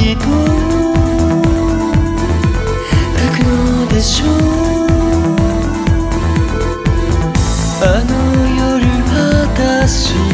ぎくのでしょ。うあの夜私